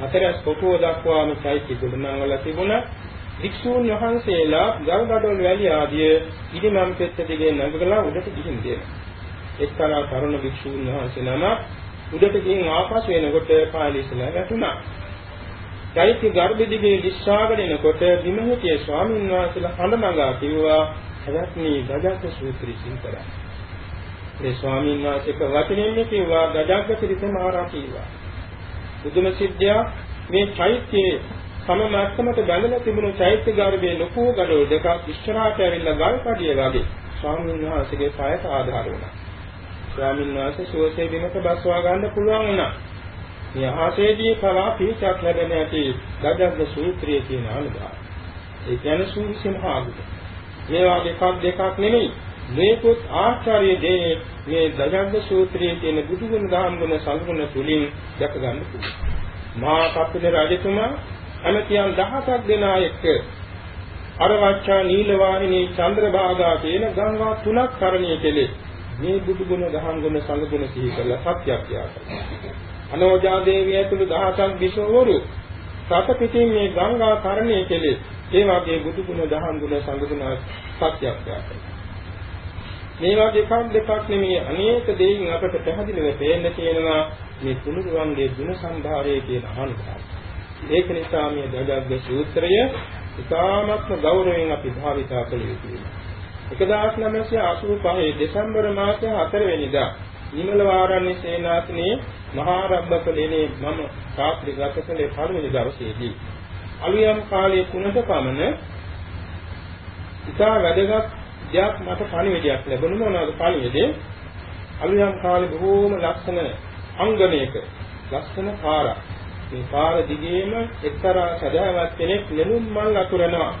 S2: හතරස් කොටුව දක්වාම චෛත්‍ය ගොඩනගලා තිබුණා. වික්ෂූන් වහන්සේලා ගල්ගඩොල් වැලි ආදී ඉදිමම් පෙත්ත දිගේ නගලා උඩට ගිහින් දෙනවා. එක්තරා තරුණ වික්ෂූන් වහන්සේ නම උඩට ගිහින් ආපසු එනකොට පාලිසලා වැටුණා. චෛත්‍ය ගර්භ දිගේ දිස්සාගෙන එනකොට විමහිතේ ස්වාමීන් වහන්සේලා හඬ නගා කිව්වා "හදත්නි ගජත් සූත්‍රي සින්තරා" ඒ ස්වාමීන් වහන්සේක වචනෙන්නේ කිව්වා ගජග්ග සිරිත මහරහා කිව්වා. බුදුම සිද්ධිය මේ චෛත්‍යයේ සම මට්ටමට බැඳලා තිබුණු චෛත්‍ය ගර්භයේ ලොකු ගඩොල් දෙකක් ඉස්සරහට ඇවිල්ලා ගල් කඩිය වගේ ස්වාමීන් වහන්සේගේ පායට ආධාර වුණා. ස්වාමීන් වහන්සේ සුවසේ බිමක බස්වා ගන්න පුළුවන් වුණා. මේ අහසේදී පවා පිටක් ලැබෙන ඇති ගජග්ග සූත්‍රයේ තියෙන අනුභව. ඒ කියන්නේ සූවිසමහාගත. මේවා දෙකක් දෙකක් නෙමෙයි. මේකොත් ආචාර්ය දේ මේ දජග්ග සූත්‍රයේ තියෙන බුදුගුණ දහම් ගුණ සංගුණ තුලින් දැක ගන්න පුළුවන්. මහා කප්පිල රජතුමා අමතියන් දහසක් දෙනා එක්ක අරවච්චා නීලවාහිනී චන්ද්‍රභාගා කියන ගංගා තුනක් තරණය කෙලේ මේ බුදුගුණ දහම් ගුණ සංගුණ සිහි කරලා සත්‍යයක් යාකරනවා. අනෝජා දේවිය ඇතුළු දහසක් විසවරු සත පිටින් මේ ගංගා තරණය කෙලේ ඒ වගේ බුදුගුණ දහම් ගුණ සංගුණ සත්‍යයක් යාකරනවා. මේවා දෙකක් දෙකක් නෙමෙයි අනේක දෙයින් අපට පැහැදිලිව පේන්න තියෙනවා මේ කුණුරුවන්ගේ ගුණ සම්භාරයේ තියෙන අනුභවය. ඒක නිසා මේ දඩග්ග සූත්‍රය ඉතාමත්ම ගෞරවයෙන් අපි භාවිතා කළ යුතුයි. 1985 දෙසැම්බර් මාසයේ 4 වෙනිදා නිමල වාරණ්‍ය සේනාසනේ මහා රබ්බකලේනේ මම සාත්‍රි ගත කළේ පළවෙනි දවසේදී. අලුයම් කාලයේ කුණක පමණ ඉතා වැදගත් දෙයක් මට පණිවිඩයක් ලැබුණා. මොනවාද පණිවිඩේ අලුයම් කාලේ බොහෝම ලක්ෂණ අංගණයක ලක්ෂණ පාරක්. මේ පාර දිගේම එක්තරා සදාවත් කෙනෙක් නෙළුම් මල් අතුරනවා.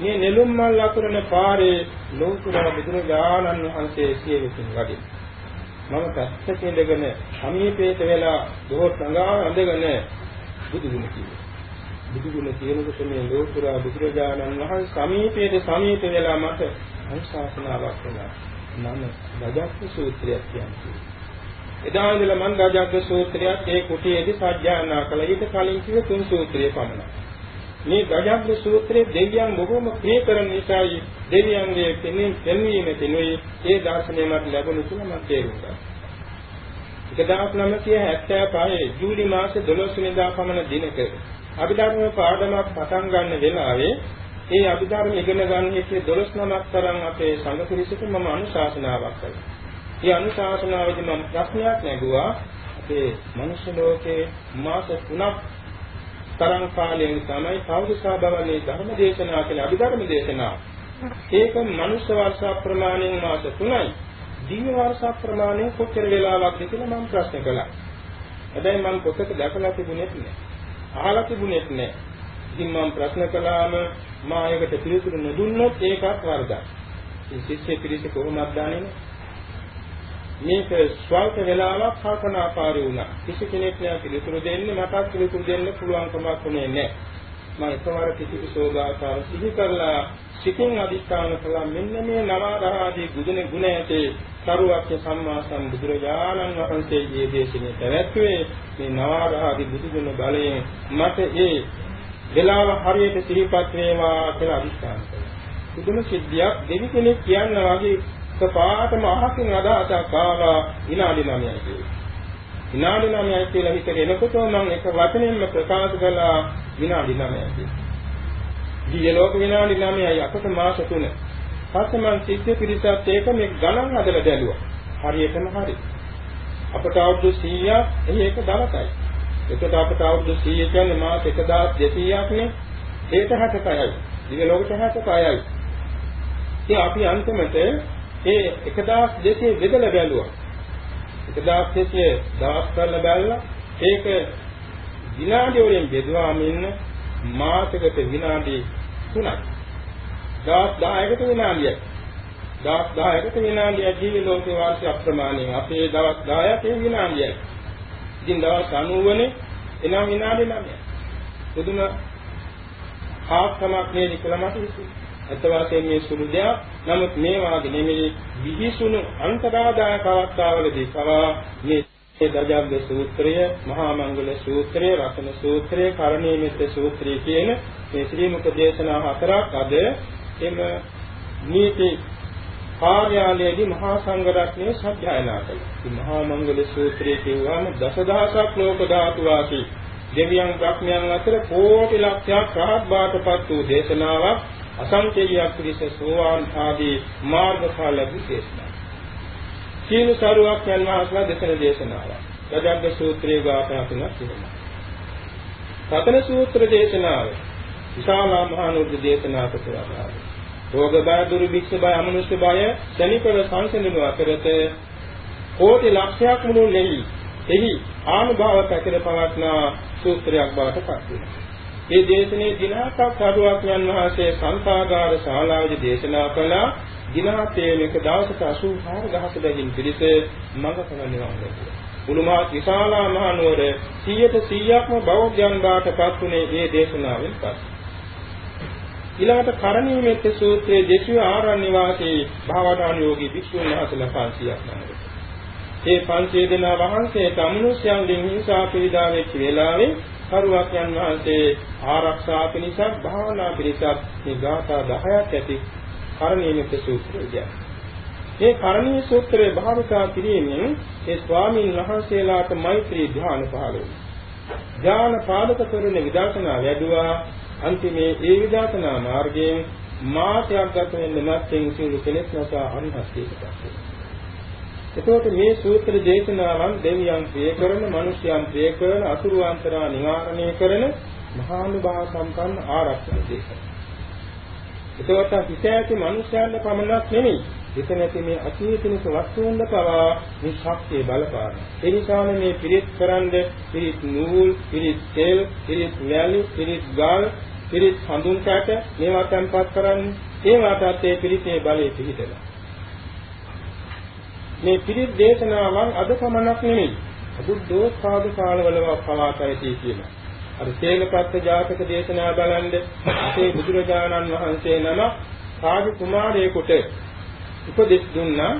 S2: මේ නෙළුම් මල් අතුරන පාරේ ලෝතුරා බුදුරජාණන් වහන්සේ සියවිසින් වඩින. මම පැත්තක ඉඳගෙන සමීපයට වෙලා දොහොත් ළඟා අඳගෙන බුදුගුණ කියනවා. බුදුගුණ කියනකොට මේ ලෝතුරා බුදුරජාණන් වහන්සේ සමීපයට සමීප වෙලා මට අනුශාසනාවක් කළා නම රජක්ක සූත්‍රයක් කියන්නේ. එදා ඉඳලා මම රාජාග්ග සූත්‍රයත් ඒ කුටියේදී සත්‍යයනා කළ. ඊට කලින් කිව්ව තුන් සූත්‍රය පමණයි. මේ රාජාග්ග සූත්‍රයේ දෙවියන් බොහෝම ප්‍රිය කරන නිසායි දෙවියන්ගේ පෙනීම පෙන්වීම තිනුයි ඒ දාර්ශනය මට ලැබුණු කියලා මම තේරුම් ගත්තා. 1975 ජූලි මාසේ 12 වෙනිදා පමණ දිනක අභිධර්ම පාඩමක් පටන් ගන්න වෙලාවේ ඒ අභිධර්ම ඉගෙන ගන්න හිතේ 12 නමක් තරම් අපේ සංඝ පිරිසට මම අනුශාසනාවක් කළා. මේ අනුශාසනාවේදී මම ප්‍රශ්නයක් නැගුවා අපේ මනුෂ්‍ය ලෝකේ මාස 3ක් තරම් කාලයෙන් තමයි කවුරුසා බවන්නේ ධර්ම දේශනා කියලා අභිධර්ම දේශනා. ඒක මනුෂ්‍ය වර්ෂ ප්‍රමාණයෙන් මාස 3යි. දිව්‍ය වර්ෂ ප්‍රමාණයෙන් කොච්චර වෙලාවක්ද කියලා මම ප්‍රශ්න කළා. හැබැයි මම පොතක දැකලා තිබුණෙත් නෑ. අහලා තිබුණෙත් නෑ. ඉතින් මම ප්‍රශ්න කළාම මා ඒකට පිළිතුරු නොදුන්නොත් ඒකත් වරදක්. ඉතින් ශිෂ්‍ය පිළිස කොහොමද දාන්නේ? මේක ස්වල්ප වේලාවක් කල්පනාකාරී වුණා. කිසි කෙනෙක් නෑ පිළිතුරු දෙන්න මටත් පිළිතුරු දෙන්න පුළුවන් කමක් උනේ නෑ. මම එකවර කිසි සෝදාකාර සිහි කරලා සිතින් අදිස්ථාන කළා මෙන්න මේ නවාරහාදී ගුණ ගුණ ඇතේ සරුවක්ය සම්මා සම්බුදුරජාණන් වහන්සේගේ දේශනේ පැවැත්වුවේ මේ නවාරහාදී බුදුගුණ බලයෙන් මට ඒ වෙලාව හරියට සිහිපත් වේවා කියලා අදිස්ථාන කළා. පුදුම සිද්ධියක් දෙවි කෙනෙක් කියන්න වගේ එකපාරටම අහකින් අදහසක් ආවා විනාඩි 9යි කියලා. විනාඩි 9යි කියලා හිතේ එනකොට මම එක වචනෙන්ම ප්‍රකාශ කළා විනාඩි 9යි කියලා. දිය ලෝක විනාඩි 9යි අපට මාස 3. පස්සේ මම සිද්ධ පිරිසත් ඒක මේ ගණන් හදලා බැලුවා. හරියටම හරි. අපට අවුරුදු 100ක් එහි එක දවසයි. එතකොට අපට අවුරුදු 100 කියන්නේ මාස 1200ක් නේ. ඒක 66යි. දිය ලෝකෙට 66යි. ඉතින් අපි අන්තිමට ඒ 1200 බෙදලා බැලුවා. 1200 දවස් කරලා බැලලා ඒක විනාඩි වලින් බෙදුවාම ඉන්න මාසයකට විනාඩි 3යි. දවස් 10කට විනාඩියයි. දවස් 10කට විනාඩිය ජීවි ලෝකේ වාර්ෂික අප්‍රමාණයෙන් අපේ දවස් 10ක් ඒ විනාඩියයි. ඉතින් දවස් 90 නේ එනම් විනාඩි 9යි. පුදුම ආත්මයක් නේද කියලා මට හිතුණා. අත වශයෙන් මේ සුළු දෙයක්. නමුත් මේ වාගේ නෙමෙයි විහිසුණු අන්තරාදායක අවස්ථාවලදී පවා මේ දජාග්ග සූත්‍රය, මහා මංගල සූත්‍රය, රතන සූත්‍රය, කරණීයමිත සූත්‍රය කියන මේ ශ්‍රී මුඛ දේශනා හතරක් අද එම නීති කාර්යාලයේදී මහා සංඝ රත්නයේ සත්‍යයනා කළා. මේ මහා මංගල සූත්‍රය කියවම දසදහසක් ලෝක ධාතු වාසී දෙවියන් බ්‍රහ්මයන් අතර කෝටි ලක්ෂයක් රහත් බාටපත් වූ දේශනාවක් අසංකේයයක් පිළිස සෝවාන් ආදී මාර්ගඵල ලැබු දේශනා. සීල සරුවක් යන වහන්සේලා දෙසන දේශනාවක්. ගජග්ග සූත්‍රයේ ගාථා තුනක් තිබෙනවා. සතන සූත්‍ර දේශනාව විශාලා මහානුද්ද දේශනා කරනවා. රෝග බය දුර්භික්ෂ බය අමනුෂ්‍ය බය ශනිකව සංසඳන අතරත කෝටි ලක්ෂයක් මුළු නෙයි එහි ආනුභාව පැතිර පවත්නා සූත්‍රයක් බවට පත් වෙනවා. මේ දේශනේ දිනහක් කරුවක් යන වහන්සේ සංසාගාර ශාලාවේදී දේශනා කළා දිනහතේ මේක දවසට 84000 බැගින් පිළිස මඟ නිවන් ලැබුවා. මුළුමහත් විශාලා මහ නුවර 100ට 100ක්ම බෞද්ධයන් බවට පත් වුණේ මේ දේශනාවෙන් පස්සේ. ඊළඟට කරණීය මෙත්ත සූත්‍රයේ දෙසිය ආරණ්‍ය වාසී භාවනානුයෝගී භික්ෂුන් වහන්සේලා 500ක් නමද. මේ 500 දෙනා වහන්සේට අමනුෂ්‍යයන්ගෙන් හිංසා පීඩා වෙච්ච වෙලාවේ කරුවක් යන වහන්සේ ආරක්ෂා පිණිස භාවනා පිණිස මේ ගාථා 10ක් ඇති කරණීය මෙත්ත සූත්‍රය කියන්නේ. මේ කරණීය සූත්‍රයේ භාවිතා කිරීමෙන් ඒ ස්වාමීන් වහන්සේලාට මෛත්‍රී ධ්‍යාන පහළ වුණා. ධ්‍යාන පාදක කරන විදර්ශනා වැඩුවා අන්තිමේ ඒ විදර්ශනා මාර්ගයෙන් මාසයක් ගත වෙන මැත්තෙන් සියලු කෙලෙස් නැසා අරිහත්ත්වයට පත් එතකොට මේ සූත්‍ර දේශනාවන් දෙවියන් ප්‍රිය කරන, මිනිස්යන් ප්‍රිය කරන, අසුරුවන්තරා නිවාරණය කරන මහානුභාව සම්පන්න ආරක්ෂක දේශනා. එතකොට හිත ඇති මිනිස්යන්ට පමණක් නෙමෙයි හිත නැති මේ අචේතනික වස්තුන්ද පවා මේ ශක්තිය බලපාන. ඒ නිසාම මේ පිරිත් කරන්ද පිරිත් නූල්, පිරිත් තෙල්, පිරිත් මැලි, පිරිත් ගල්, පිරිත් හඳුන් කැට මේවා තැන්පත් කරන්නේ. ඒ වාටත් ඒ පිරිතේ බලය පිහිටලා. මේ පිරිත් දේශනාවන් අද පමණක් නෙමෙයි. බුද්ධෝත්පාද කාලවල පවාතයි කියනවා. අර සේලපත්ත ජාතක දේශනා බලන්ද අපේ බුදුරජාණන් වහන්සේ නම සාදු කුමාරයෙකුට උපදෙස් දුන්නා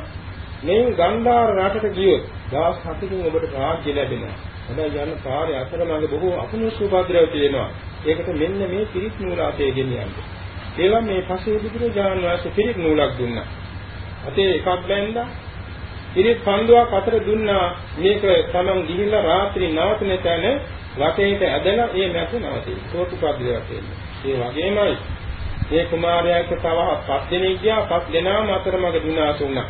S2: මේ ගන්ධාර රටට ගියොත් දවස් 7කින් ඔබට රාජ්‍ය ලැබෙනවා. හැබැයි යන පාරේ අතරමඟ බොහෝ අකුණුසු උපද්‍රව තියෙනවා. ඒකට මෙන්න මේ පිරිත් නූල අතේ ගෙනියන්න. ඒවා මේ පසේ බුදුරජාණන් වහන්සේ පිරිත් නූලක් දුන්නා. අතේ එකක් බැඳලා පිරිත් පන්දුවක් අතර දුන්නා මේක තමන් ගිහිල්ලා රාත්‍රී නවතින තැන වටේට ඇදලා ඒ මැද නවතින. සෝතුපද්‍රයක් තියෙනවා. ඒ වගේමයි මේ කුමාරයාට තව පස් දෙනෙක් ගියා පස් දෙනාම අතරමඟ විනාශ වුණා.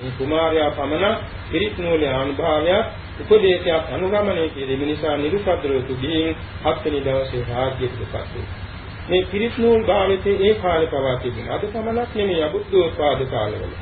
S2: මේ කුමාරයා පමණ පිරිත් නූලේ අනුභවයක් උපදේශයක් අනුගමනය කිරීම නිසා නිරුපද්‍රවතු ගිහින් හත්වෙනි දවසේ රාජ්‍යයට පත් මේ පිරිත් නූල් භාවිතයේ ඒ කාලේ පවා තිබුණා. අද පමණක් නෙමෙයි අබුද්ධෝත්පාද කාලවල.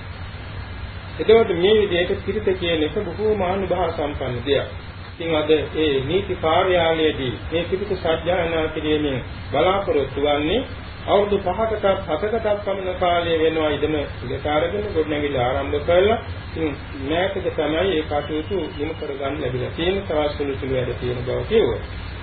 S2: එතකොට මේ විදිහට පිරිත කියන එක බොහෝ මානුභාව සම්පන්න දෙයක්. ඉතින් අද ඒ නීති කාර්යාලයේදී මේ පිරිත සත්‍යයනා කිරීමෙන් බලාපොරොත්තු වෙන්නේ අවුරුදු 5කටත් 7කටත් පමණ කාලය වෙනවා ඉදම ඉලට අරගෙන ගොඩනැගිලි ආරම්භ කළා. ඉතින් මේකද තමයි ඒ කටයුතු යොමු කරගන්න ලැබිලා තියෙන තවත් සුළු සුළු වැඩ තියෙන බව කියුවා.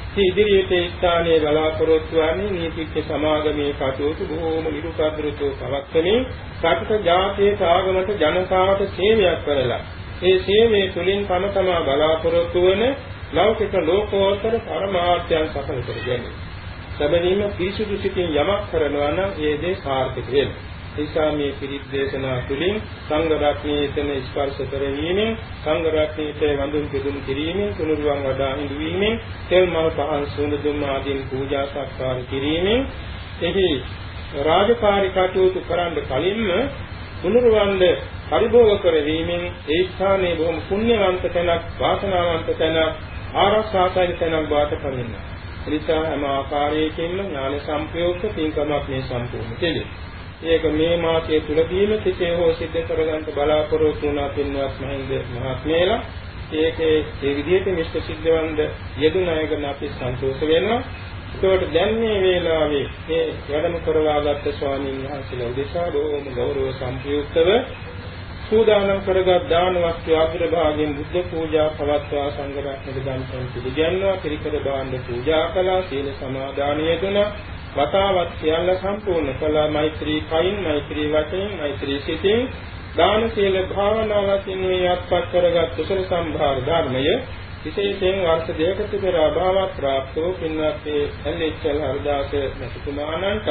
S2: ඉතින් ඉදිරියට ඒ ස්ථානයේ බලාපොරොත්තු වන්නේ නීතිච්ඡ සමාගමේ කටයුතු බොහෝම නිරුපද්‍රතව පවත්වමින් රටක ජාතියේ ආගමට ජනතාවට සේවයක් කරලා ඒ සේවයේ තුලින් තම තමා බලාපොරොත්තු වන ලෞකික ලෝකෝත්තර පරමාර්ථයන් සඵල කර ගැනීම. සැබවින්ම පිරිසුදු සිතින් යමක් කරනවා නම් ඒ දේ සාර්ථක වෙනවා. නිසා මේ පිරිත් දේශනා තුළින් සංඝ රත්නයේතන ස්පර්ශ කරවීමෙන් සංඝ රත්නයේ වඳුන් පිදුම් කිරීමෙන් තුනුරුවන් වඩා හිඳුවීමෙන් තෙල් මල් පහන් සුවඳ දුම් ආදීන් පූජා සත්කාර කිරීමෙන් එහි රාජකාරී කටයුතු කරන්න කලින්ම තුනුරුවන්ද පරිභෝග කරවීමෙන් ඒ ස්ථානයේ බොහොම පුණ්‍යවන්ත තැනක් වාසනාවන්ත තැනක් ආරක්ෂාකාරී තැනක් බවට පරිණිනවා නිසා හැම ආකාරයකින්ම ඥාන සම්ප්‍රයුක්ත පින්කමක් මේ සම්පූර්ණ කෙරේ. ඒක මේ මාසයේ තුලදීම සිතේ හෝ සිද්ධ කරගන්න බලාපොරොත්තු වුණා පින්වත් මහින්ද මහත්මයලා. ඒකේ ඒ විදිහට මිෂ්ඨ සිද්ධවන්ද යෙදුණ අය ගැන අපි සන්තෝෂ වෙනවා. ඒකට දැන් මේ වේලාවේ මේ වැඩම කරවාගත්ත ස්වාමීන් වහන්සේලා උදෙසා බොහොම ගෞරව සම්ප්‍රයුක්තව සූදානම් කරගත් දාන වස්තු අග්‍රභාගයෙන් බුද්ධ පූජා පවත්වා සංඝරත්නක දන්සන් පිළිගන්නවා. පිරිකර භාණ්ඩ පූජා කළා. සීල සමාදානය දුනා වතාවත් සියල්ල සම්පූර්ණ කළා මෛත්‍රී කයින් මෛත්‍රී වචයෙන් මෛත්‍රී සිතින් දාන සීල භාවනා වශයෙන් යත්පත් කරගත් කුසල සම්භාර ධර්මය විශේෂයෙන් වර්ෂ දෙකකට පෙර අභාවත් ප්‍රාප්තෝ පින්වත් එල්.එච්.එල්. හරදාස මහතුමාණන්ට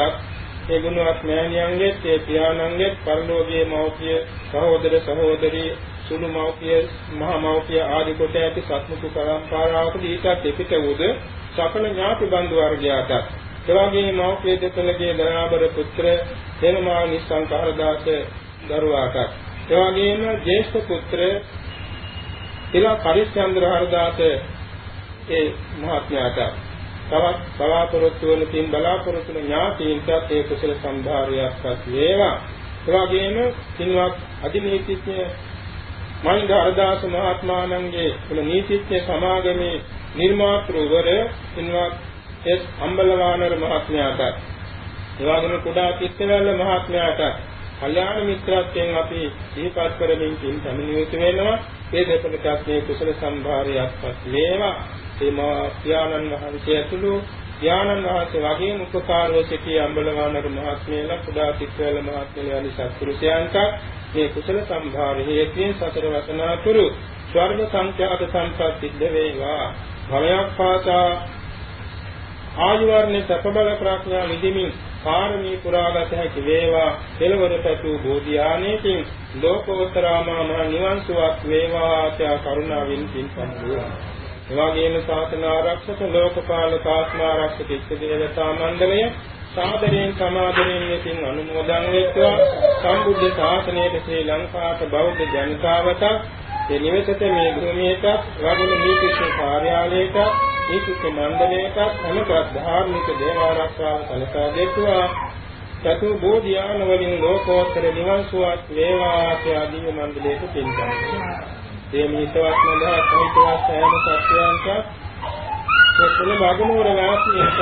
S2: ඒ ගුණවත් මෑණියන්ගෙත් ඒ පියාණන්ගෙත් පරිලෝකීය මෞපිය සහෝදර සහෝදරී සුළු මෞපිය මහා මෞපිය ආදී කොට ඇති සත්මුතු පරම්පරාවකදී ඊටත් පිට වූද සකල ඥාති බන්දු වර්ගයාට එවාගේ මෞපිය දෙපළගේ දයාබර පුත්‍ර දෙනමා නිස්සංකාරදාස දරුවාට ඒ වගේම ජේෂ්ඨ පුත්‍ර තිලා පරිශ්චන්ද්‍ර හරදාස ඒ මහත්මයාට තවත් බලාපොරොත්තු වන තින් බලාපොරොත්තු වන ඥාතීන්ටත් ඒ කුසල සම්භාරයක්වත් වේවා. ඒ වගේම තින්වත් අධිනීතිඥ මහින්ද අරදාස මහත්මාණන්ගේ කුල නීතිඥ සමාගමේ නිර්මාතෘවර තින්වත් එස් අම්බලවානර මහත්මයාට ඒ වගේම කුඩා පිටවැල්ල මහත්මයාට කල්යාණ මිත්‍රත්වයෙන් අපි සිහිපත් කරමින් කින් සමිනියුත් වෙනවා. ඒ දෙපළටත් මේ කුසල සම්භාරයක්පත් වේවා. ඒ මා පියාණන් වහන්සේ ඇතුළු ඥානන් වහන්සේ වගේම උපකාරව සිටි අම්බලවානර මහත්මයලා කුඩා පිටවැල මහත්මයලා යලි සත්පුරුෂයන්ට මේ කුසල සම්භාර හේතුයෙන් සතර වසනාතුරු ස්වර්ග සංඛ්‍යාත සම්පත් සිද්ධ වේවා. භවයක් පාසා ආයු වර්ණේ සපබල ප්‍රඥා විදිමින් පාරමී පුරාගත හැකි වේවා. කෙලවර පැතු බෝධිආනේකින් ලෝකෝත්තරාමා මහ නිවන් සුවක් වේවා ආචා කරුණාවෙන් පින්පන්දුවා එවාගේම ශාසන ආරක්ෂක ලෝකපාලක ආත්මාරක්ෂක ඉෂ්ට දේවතා මණ්ඩලය සාදරයෙන් සමාදරයෙන් මෙතින් අනුමෝදන් වෙත්වා. සම්බුද්ධ ශාසනයේ ශ්‍රී ලංකාවට බෞද්ධ ජනතාවට මේ නිවෙතට මේ භූමියට වගුණ නීතිඥ කාර්යාලයට නීතිඥ මණ්ඩලයට සමග ධාර්මික දේව ආරක්ෂාව සලසා දෙත්වා. චතු බෝධියාන වලින් ලෝකෝත්තර නිවන් සුවත් වේවා ආදී මණ්ඩලයට පින්කම් ඒ මිහිතවත් නඳා සහිතවත් සෑම සත්‍යයන්ට මෙතන බගනුවර වාසීන්ට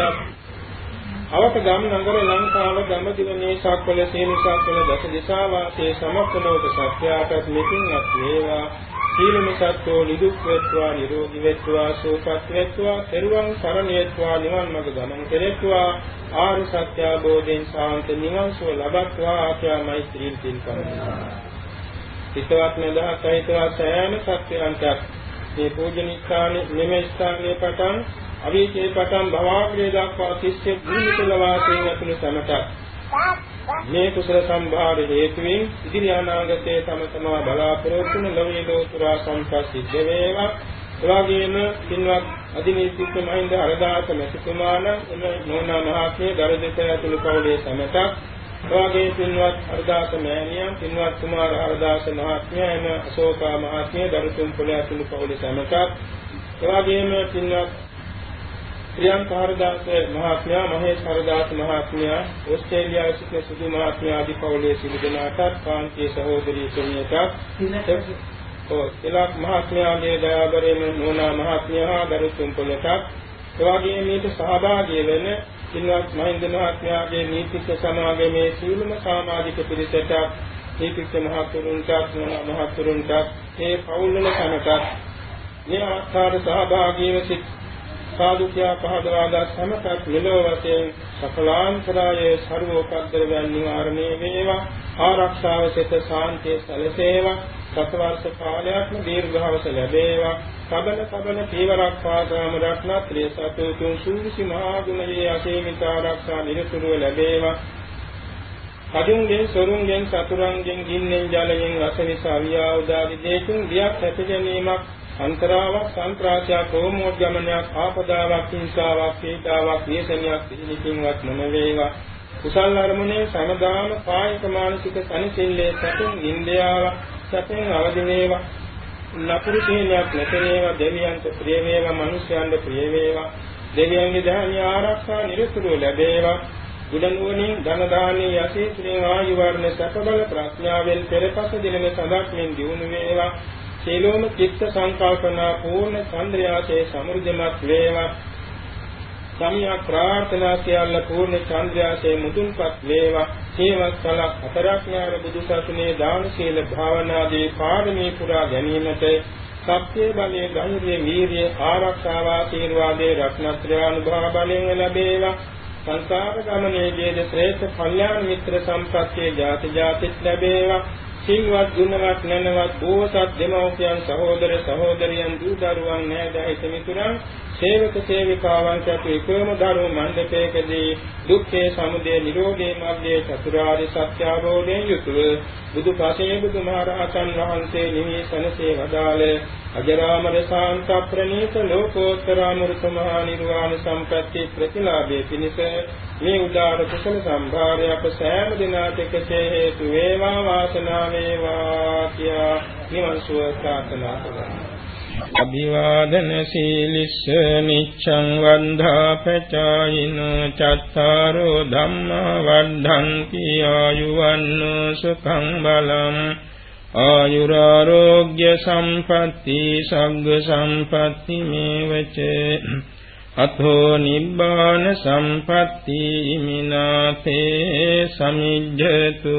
S2: අවක ගම් නගර ලංකාව ගම්දිවනේ සක්වල සේනිසක්වල දස දිසා වාසී සමස්ත ලෝක සත්‍යයටත් මෙකින්වත් වේවා. සීලම සත්‍යෝ නිදුක් වෙත්වා නිරෝගී වෙත්වා සුවපත් වෙත්වා පෙරුවන් සරණ වෙත්වා නිවන් මඟ ගමන් කෙරෙත්වා ආර්ය සත්‍ය අවබෝධයෙන් සාන්ත නිවන් සුව ලබත්වා ආඛ්‍යා මෛත්‍රීන් පින්කම් හිතවත් නදහස් සහිතවත් සෑම සත්‍යයන්ට මේ පූජනීය ස්ථානයේ මෙම ස්ථානයේ පටන් අවීචේ පටන් භවාග්‍රේ දක්වා ශිෂ්‍ය භූමිතල වාසයෙන් ඇතුළු සමට මේ කුසල සම්භාර හේතුවෙන් ඉදිරි අනාගතයේ තම තමා බලාපොරොත්තු වන ලෝකේ ලෝතුරා සම්පත් සිද්ධ වේවා එවාගෙම පින්වත් අධිනීතික මහින්ද හරදාස මෙතුමාන එම නෝනා මහත්මිය දරදෙත ඇතුළු පවුලේ සමටක් එවාගේ පින්වත් අරදාස මෑණියන් පින්වත් කුමාර අරදාස මහත්මයා එම අශෝකා මහත්මිය දරුතුම් පොළ ඇතුළු පවුලේ සමටත් එවාගේම පින්වත් ප්‍රියංක හරදාස මහත්මයා මහේෂ් හරදාස මහත්මයා ඕස්ට්‍රේලියාවේ සිටින සුදු මහත්මයා ආදී පවුලේ සිටි දෙනාටත් කාන්තිය සහෝදරී කෙනෙක්ට ඔව් තිලක් මහත්මයාගේ දයාබරේම නෝනා මහත්මයා දරුතුම් පොළටත් එවාගේ මේට සහභාගී වෙන පින්වත් මහින්ද මහත්මයාගේ නීතික සමාගමේ සීලම සමාජික පිරිසට නීතික මහතුරුන්ට මහතුරුන්ට ඒ පවුල්වල කනට මේ ආකාර සහභාගීව සිට සාදුකියා පහදවාදා සමතක් මෙලොව වශයෙන් සකලාන්තරයේ ਸਰවෝපද්දරයන් නිවාරණය වේවා. ආරක්ෂාව සිත සාන්තිය සැලසේවා. සතවර්ෂ කාලයක්ම දීර්ඝවස ලැබේවා. සබන සබන පීවරක් පාදාම රත්නත්‍රේ සතුතුන් සූවිසි මහා ගුණයේ අසීමිත ආරක්ෂා නිරතුරුව ලැබේවා. කඩුන්ගෙන් සොරුන්ගෙන් සතුරන්ගෙන් ගින්නෙන් ජලයෙන් රසවිස අවියා උදාදි දෙකින් දියක් හැප ගැනීමක් අන්තරාවක් සන්ත්‍රාසයක් රෝමෝද්ගමනයක් ආපදාවක් හිංසාවක් පීඩාවක් වේසනියක් පිළිකින්වත් නොම වේවා කුසල් අරමුණේ සමදාන කායික මානසික සනිසිල්ලේ සතුන් නින්දයාව සතෙන් අවදි වේවා නපුරු තේනයක් නැතේවා දෙවියන්ට ප්‍රිය වේවා මිනිස්යන්ට ප්‍රිය වේවා දෙවියන්ගේ ධර්මීය ආරක්ෂා නිරතුරුව ලැබේවා. ගුණනුවණින් ධන දානී යසීත්‍රේ ආයු වර්ණ සකබල ප්‍රඥාවෙන් පෙරපස දිනම සදාක් මෙන් දිනු වේවා. සීලෝම චිත්ත සංකල්පනා පූර්ණ චන්ද්‍රයාසේ සමෘද්ධිමත් වේවා. සම්‍යක් ප්‍රාර්ථනා සියල්ල පූර්ණ චන්ද්‍රයාසේ මුදුන්පත් වේවා. සේවස්සලක් හතරක් ඥාන බුදුසසුනේ දාන සීල භාවනාදී පාරමී පුරා ගැනීමට සත්‍ය බලයේ ධෛර්ය වීර්ය ආරක්ෂාව ආශිර්වාදේ රත්නත්‍රය අනුභව බලයෙන් ලැබේවා. සංසාර ගමනේදී ශ්‍රේෂ්ඨ කල්යාණ මිත්‍ර සම්ප්‍රත්‍ය ජාති ජාතිත් ලැබේවා. සිල්වත් ගුණවත් නැනවත් බෝසත් දෙමව්පියන් සහෝදර සහෝදරියන් දූ දරුවන් නෑදෑයිත මිතුරන් සේවක සේවිකාවන් සතු එකම ධර්ම මණ්ඩපයකදී දුක්ඛේ සමුදය නිරෝධේ මාර්ගයේ චතුරාර්ය සත්‍ය අවබෝධයෙන් යුතුව බුදු පසේ බුදුමහරහතන් වහන්සේ නිවිසනසේ වදාළ අජරාමර ශාන්ත ප්‍රණීත ලෝකෝත්තර අමෘත මහා නිර්වාණ සම්පත්‍ති ප්‍රතිලාභයේ පිණිස මේ උදාර කුසල සම්භාරය අප සෑම දිනකට එකසේ හේතු වේවා වාසනාව වේවා කියා නිවන් සුව ප්‍රාර්ථනා කරනවා අභිවාදන සීලිස්ස නිච්ඡං වන්ධා පචායින චත්තාරෝ ධම්මා වද්ධන්ති ආයුවන්නෝ සුඛං බලං ආයුරාෝග්‍ය සම්පatti සග්ග සම්පatti මේවච අතෝ නිබ්බාන සම්පatti මිනාතේ සමිජ්ජතු